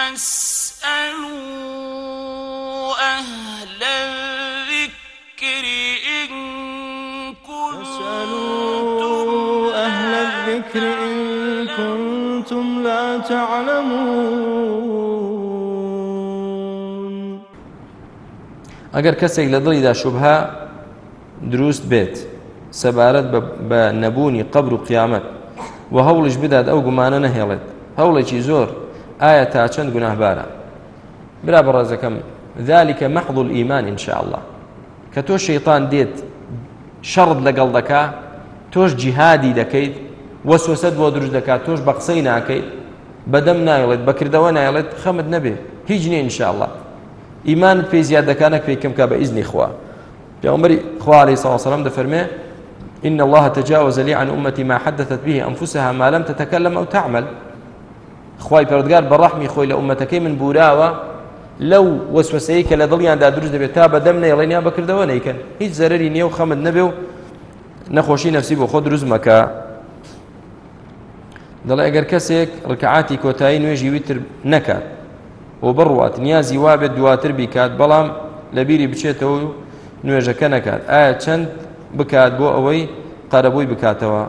فاسألوا أهل الذكر إن كنتم أهل الذكر إن كنتم لا تعلمون. ئەگەر کەسێک لە دڵیدا شوبها دروست بێت. سەبارەت بە نەبوونی قبر و قیامەت. و هەوڵش بدات ئەو گومانە نەهێڵێت. هەوڵێکی زۆر. ئایا تا چەند گوناهبارە برا بەڕێزەکەم ذلك محض الإيمان إن شاء الله. کە تۆ شەیطان دێت شەڕت لەگەڵ دەکا تۆش جیهادی دەکەیت وەسوسەت بۆ دروست دەکات تۆش بە قسەی ناکەیت بەدەم نایڵێت بەکردەوە نایڵێت خەمت نەبێ هیچ نیە انشاءله ئیمانت پێی زیادەکانە پێکەم کا بە ئیزنی خوا عليه الصلاة والسلام دەفەرمێ إن الله تجاوز لي عن أمتي ما حدثت به أنفسها ما لم تتكلم أو تعمل. خوای پەردگار بە ڕحمی خۆی لە ئومەتەکەی من بوراوە لەو وەسوسەیە کە لە دڵیاندا دروست دەبێت تا بەدەم نەیڵێنیا بەکردەوە نیکەن هیچ زەرری نییە و خەمت نەبێ و نەخۆشی نفسی بۆ خۆ دروست مەکە. دەڵێ ئەگەر کەسێک ڕکعاتی کۆتایی نوێژی ویتر نەکات و بڕوات نیازی وابێت دواتر بیکات بەڵام لە بیری بچێتەوە و نوێژەکە نەکات. ئایا چەند بکات بۆ ئەوەی قەرەبووی بکاتەوە؟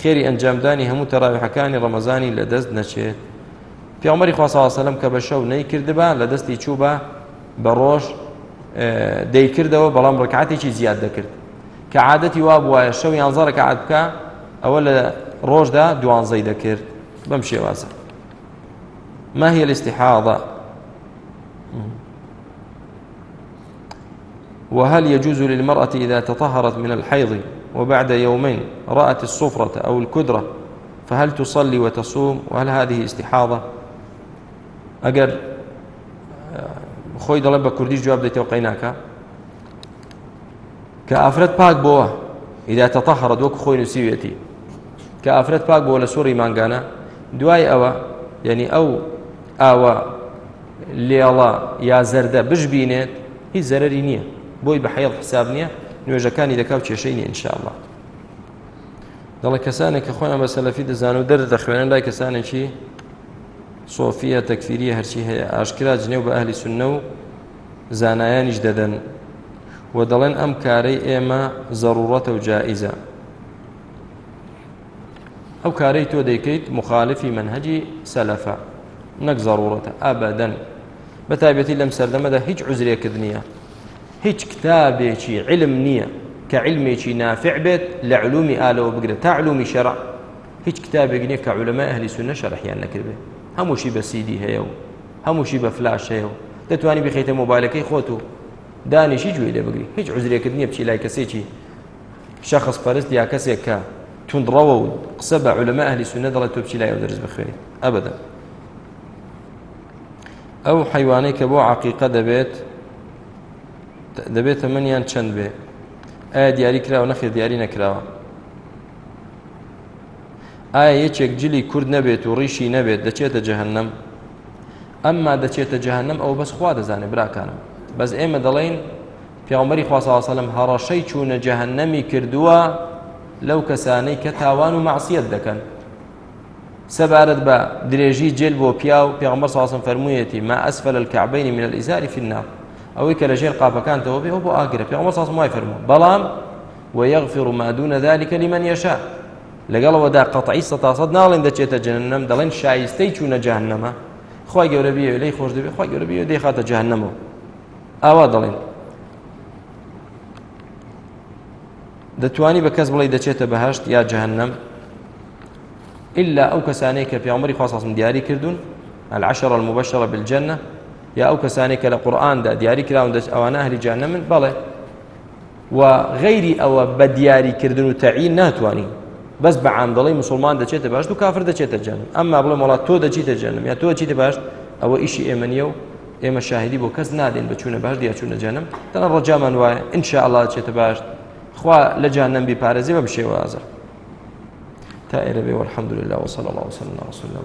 خێری ئەنجامدانی هەموو تەراویحەکانی ڕەمەزانی لە دەست نەچێت. پیامەری خواسەواسەلم کە بە شەو نەیکردبا لە دەستی چووبە بە ڕۆژ دەیکردەوە بەڵام ڕکعاتێکی زیاد دەکرد کە عادەتی وا بواە شەو یانزە ڕکعات بکە ئەوە لە ڕۆژدا دوانزەی دەکرد بەم شێوازە ما هي الاستحاضة. وهل يجوز للمرأة إذا تطهرت من الحيض وبعد يومين رأت الصفرة أو الكدرة فهل تصلي وتصوم وهل هذه استحاضة؟ أجر خۆی دەڵێ بە کوردیش جواب دەیتەوە قەیناکە کە ئافرەت پاک بۆوە ئیدا تەتەحڕە دۆک خۆی نووسیوێتی کە ئافرەت پاک بۆ لە سوڕی ماگانە دوای ئەوە یعنی ئەو ئاوە لێڵە یا زەردە بشبینێت هیچ زەرری نییە بۆی بە حەیڵ حساب نییە نوێژەکانی دەکاو کێشەی نیە انشاءله دەڵێ کەسانێک کە خۆیان بە سەلەفی دەزان و دەر دەخوێنن لای کەسانێکی سۆفیە تەکفیریە هەرچی هەیە. ئاشکرا جنێو بە ئەهلی سنە و زانایانیش دەدەن. و دەڵێن ئەم کارەی ئێمە زەڕوڕەتە و جائیزە ئەو کارەی تۆ دەیکەیت مخالفی منهجی سەلەفە. نەک زەڕوڕەتە. ئابدەن. بەتابەتی لەم سەردەمەدا هیچ عزرێکرد نییە. هیچ کتابێکی علم نییە کە علمێکی نافع بێت لە علومی ئالەوە بگرێت تا علومی شەرع هیچ کتابێک نییە کە علەمە ئەهلی سونە شەرحیان نەکردێت هەمووشی بە سیدی هەیە و هەمووشی بە فلاش هەیە و دەتوانی بخیتە مۆبایلەکەی خۆت و دانیشی گوێ لێ بگری هیچ عزرێکرد نییە بچی لای کەسێکی شەخص پەرست یا کەسێک کە توندڕەوە و قسە بە علەمە ئەهلی سونە دەڵێت تۆ بچی لای دەرز بخوێنیت ئەبدا. ئەو حیوانەی کە بۆ عقیقە دەبێت دەبێتە منیان چەند بێ. ئایا دیاری کراوە نەخێ دیاری نەکراوە؟ ئایا یەکێک جلی کورد نەبێت و ڕیشی نەبێت دەچێتە جەهنم؟ ئەمما دەچێتە جەهنم ئەو بەس خوا دەزانێت براکانم. بەس ئێمە دەڵێن پیامەری خواسەواسەلم هەڕەشەی چوونە جەهنەمی کردووە لەو کەسانەی کە تاوان و معسیەت دەکەن. سەبارەت بە درێژی جێل بۆ پیا و پیامبەر ساسم فەرموویەتی ما ئەسفل الكعبين من الإزار في النار. ئەوەی کە لە ژێر قاپەکانتەوە بێ بۆ ئاگرە پیامبەر ساسم وای فەرموو بەڵام ويغفر ما دون ذلك لمن يشاء. لەگەڵەوەدا قەتعی سەتاسەد ناڵێن دەچێتە جەهنم دەڵێن شایستەی چوونە جەهنەمە. خی گەورە بێ لی خۆش دەبێت خی گەورە بێ دەیخاتە جەهنەمەوە ئاوا دەڵێن. دەتوانی بە کەس بڵێ دەچێتە بەهشت یا جەهنم إلا ئەو کەسانەی کە پیامەری خواستم دیاری کردوون العشر المبشرة بالجنة. یا ئەو کەسانێک کە لە قورآاندا دیاری کراون دەست ئەوانە هەری جانە من بەڵێ و غەیری ئەوە بە دیاریکردن و تەعین ناتوانانی بەس بە عامدڵی مسلمان دەچێتە باش و کافر دەچێتە جەنم. ئەمما بڵێ وڵات تۆ دەچیتە جەنم؟ یا تۆ چیتە باش ئەوە ئیشی ئێمە نیە و ئێمە شاهدی بۆ کەس نادێن بچوونە باش دیا چوونە جەنم. تەنە ڕەجامان وایە ئینشاء الله چێتە باش خوا لە جانم بی پارێزی بەم شێوازە تا ئێرە بێ والحمد لله وصلى الله وسلم على رسول الله.